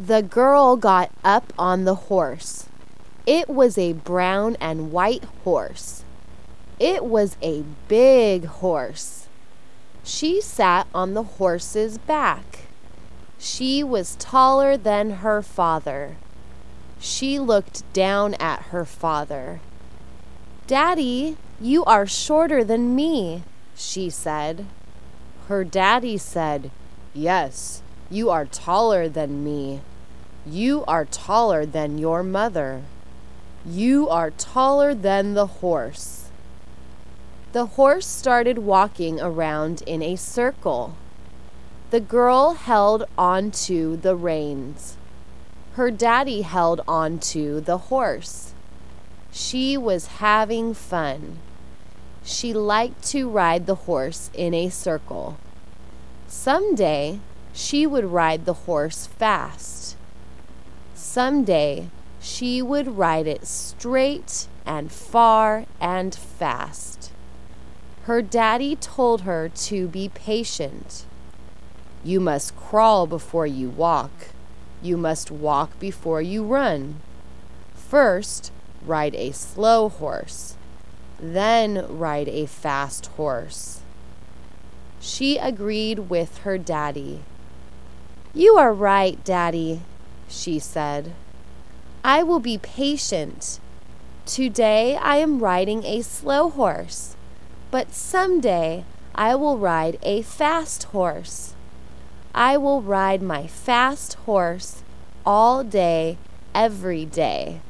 The girl got up on the horse. It was a brown and white horse. It was a big horse. She sat on the horse's back. She was taller than her father. She looked down at her father. Daddy, you are shorter than me, she said. Her daddy said, Yes, you are taller than me. You are taller than your mother. You are taller than the horse. The horse started walking around in a circle. The girl held onto the reins. Her daddy held onto the horse. She was having fun. She liked to ride the horse in a circle. Some day she would ride the horse fast. Some day she would ride it straight and far and fast. Her daddy told her to be patient. You must crawl before you walk. You must walk before you run. First, ride a slow horse. Then ride a fast horse. She agreed with her daddy. You are right, Daddy, she said. I will be patient. Today I am riding a slow horse, but someday I will ride a fast horse. I will ride my fast horse all day, every day.